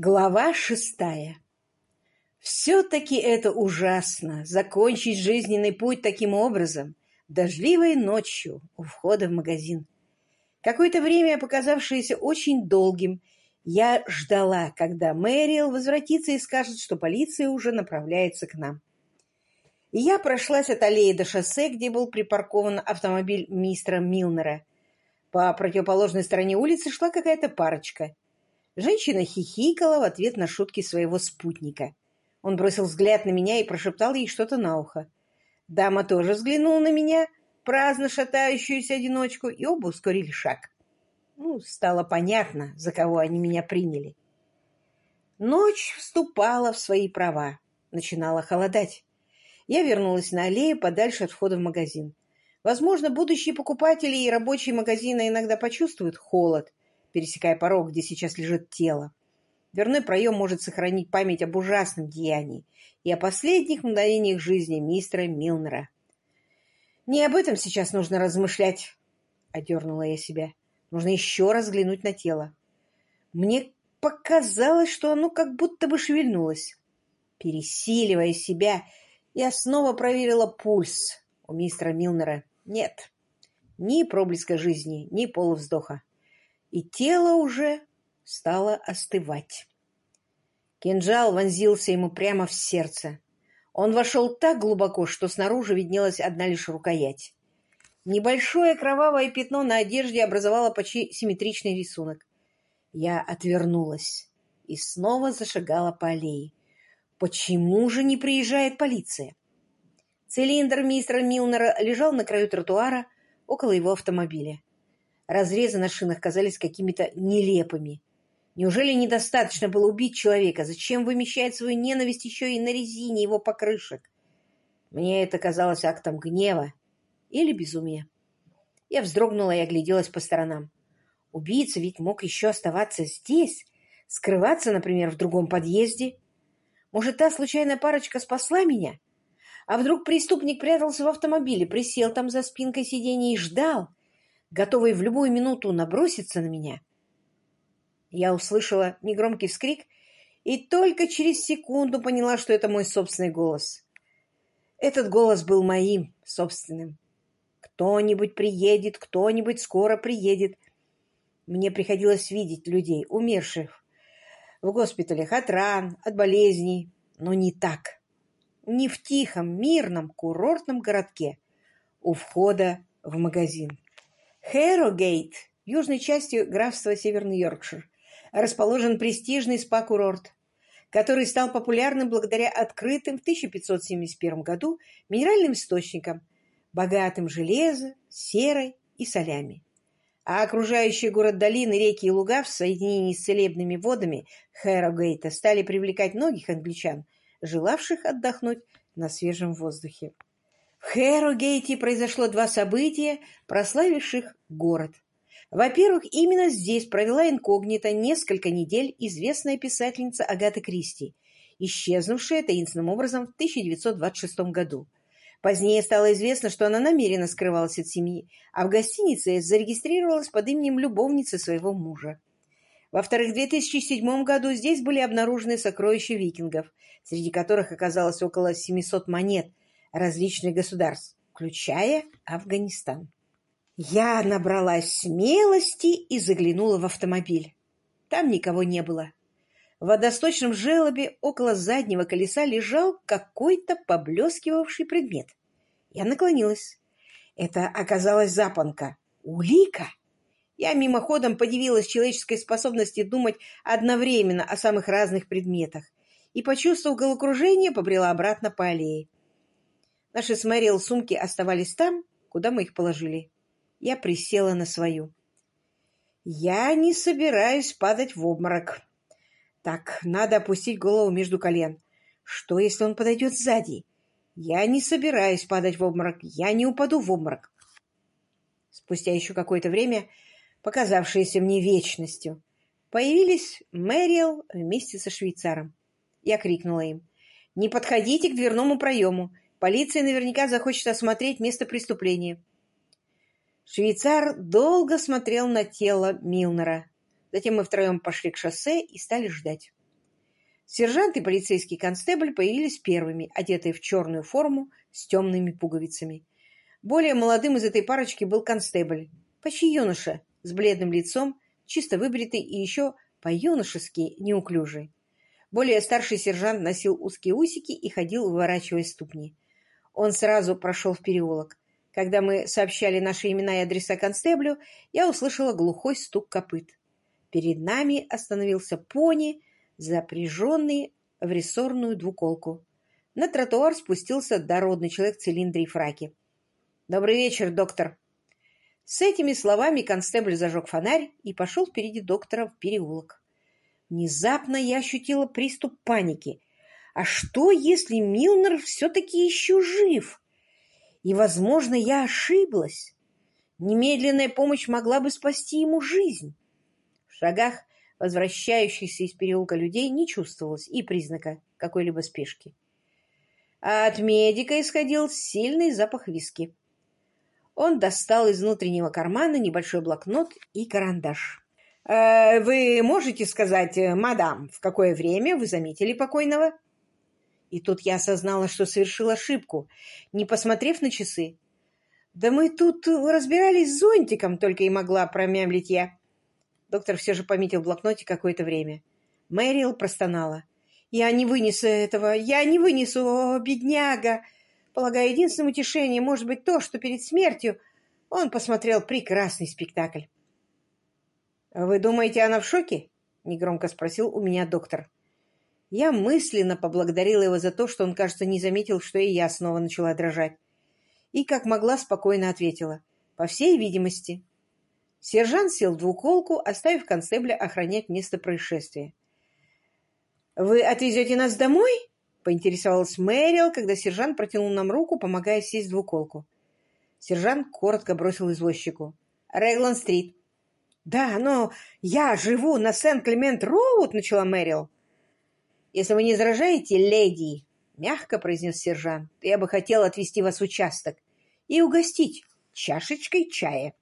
Глава шестая. Все-таки это ужасно — закончить жизненный путь таким образом, дождливой ночью у входа в магазин. Какое-то время, показавшееся очень долгим, я ждала, когда Мэрил возвратится и скажет, что полиция уже направляется к нам. И я прошлась от аллеи до шоссе, где был припаркован автомобиль мистера Милнера. По противоположной стороне улицы шла какая-то парочка — Женщина хихикала в ответ на шутки своего спутника. Он бросил взгляд на меня и прошептал ей что-то на ухо. Дама тоже взглянула на меня, праздно шатающуюся одиночку, и оба ускорили шаг. Ну, стало понятно, за кого они меня приняли. Ночь вступала в свои права. Начинала холодать. Я вернулась на аллею подальше от входа в магазин. Возможно, будущие покупатели и рабочие магазина иногда почувствуют холод, пересекая порог, где сейчас лежит тело. Дверной проем может сохранить память об ужасном деянии и о последних мгновениях жизни мистера Милнера. «Не об этом сейчас нужно размышлять», — одернула я себя. «Нужно еще раз взглянуть на тело. Мне показалось, что оно как будто бы шевельнулось. Пересиливая себя, я снова проверила пульс у мистера Милнера. Нет, ни проблеска жизни, ни полувздоха и тело уже стало остывать. Кинжал вонзился ему прямо в сердце. Он вошел так глубоко, что снаружи виднелась одна лишь рукоять. Небольшое кровавое пятно на одежде образовало почти симметричный рисунок. Я отвернулась и снова зашагала по аллее. Почему же не приезжает полиция? Цилиндр мистера Милнера лежал на краю тротуара около его автомобиля. Разрезы на шинах казались какими-то нелепыми. Неужели недостаточно было убить человека? Зачем вымещать свою ненависть еще и на резине его покрышек? Мне это казалось актом гнева или безумия. Я вздрогнула и огляделась по сторонам. Убийца ведь мог еще оставаться здесь, скрываться, например, в другом подъезде. Может, та случайная парочка спасла меня? А вдруг преступник прятался в автомобиле, присел там за спинкой сиденья и ждал, готовый в любую минуту наброситься на меня. Я услышала негромкий вскрик и только через секунду поняла, что это мой собственный голос. Этот голос был моим собственным. Кто-нибудь приедет, кто-нибудь скоро приедет. Мне приходилось видеть людей, умерших в госпиталях от ран, от болезней, но не так. Не в тихом, мирном, курортном городке у входа в магазин. Хэрогейт, южной частью графства Северный Йоркшир, расположен престижный спа-курорт, который стал популярным благодаря открытым в 1571 году минеральным источникам, богатым железом, серой и солями. А окружающие город долины, реки и луга в соединении с целебными водами Хэрогейта стали привлекать многих англичан, желавших отдохнуть на свежем воздухе. Хэрогейте произошло два события, прославивших город. Во-первых, именно здесь провела инкогнито несколько недель известная писательница Агата Кристи, исчезнувшая таинственным образом в 1926 году. Позднее стало известно, что она намеренно скрывалась от семьи, а в гостинице зарегистрировалась под именем любовницы своего мужа. Во-вторых, в 2007 году здесь были обнаружены сокровища викингов, среди которых оказалось около 700 монет, различных государств, включая Афганистан. Я набралась смелости и заглянула в автомобиль. Там никого не было. В водосточном желобе около заднего колеса лежал какой-то поблескивавший предмет. Я наклонилась. Это оказалась запонка. Улика! Я мимоходом подивилась человеческой способности думать одновременно о самых разных предметах и, почувствовав головокружение, побрела обратно по аллее. Наши с Мэрил сумки оставались там, куда мы их положили. Я присела на свою. Я не собираюсь падать в обморок. Так, надо опустить голову между колен. Что, если он подойдет сзади? Я не собираюсь падать в обморок. Я не упаду в обморок. Спустя еще какое-то время, показавшееся мне вечностью, появились Мэрил вместе со швейцаром. Я крикнула им. «Не подходите к дверному проему. Полиция наверняка захочет осмотреть место преступления. Швейцар долго смотрел на тело Милнера. Затем мы втроем пошли к шоссе и стали ждать. Сержант и полицейский констебль появились первыми, одетые в черную форму с темными пуговицами. Более молодым из этой парочки был констебль, почти юноша, с бледным лицом, чисто выбритый и еще по-юношески неуклюжий. Более старший сержант носил узкие усики и ходил, выворачивая ступни. Он сразу прошел в переулок. Когда мы сообщали наши имена и адреса констеблю, я услышала глухой стук копыт. Перед нами остановился пони, запряженный в рессорную двуколку. На тротуар спустился дородный человек в цилиндре и фраке. «Добрый вечер, доктор!» С этими словами констебль зажег фонарь и пошел впереди доктора в переулок. Внезапно я ощутила приступ паники. А что, если Милнер все-таки еще жив? И, возможно, я ошиблась. Немедленная помощь могла бы спасти ему жизнь. В шагах возвращающихся из переулка людей не чувствовалось и признака какой-либо спешки. А от медика исходил сильный запах виски. Он достал из внутреннего кармана небольшой блокнот и карандаш. «Э, «Вы можете сказать, э, мадам, в какое время вы заметили покойного?» И тут я осознала, что совершил ошибку, не посмотрев на часы. «Да мы тут разбирались с зонтиком», — только и могла промямлить я. Доктор все же пометил в блокноте какое-то время. Мэрил простонала. «Я не вынесу этого! Я не вынесу! О, бедняга!» Полагаю, единственным утешением может быть то, что перед смертью он посмотрел прекрасный спектакль. «Вы думаете, она в шоке?» — негромко спросил у меня доктор. Я мысленно поблагодарила его за то, что он, кажется, не заметил, что и я снова начала дрожать. И, как могла, спокойно ответила. «По всей видимости». Сержант сел в двуколку, оставив констебля охранять место происшествия. «Вы отвезете нас домой?» — поинтересовалась Мэрил, когда сержант протянул нам руку, помогая сесть в двуколку. Сержант коротко бросил извозчику. «Регланд-стрит». «Да, но я живу на Сент-Клемент-Роуд», — начала Мэрил. «Если вы не возражаете, леди», — мягко произнес сержант, — «я бы хотел отвезти вас в участок и угостить чашечкой чая».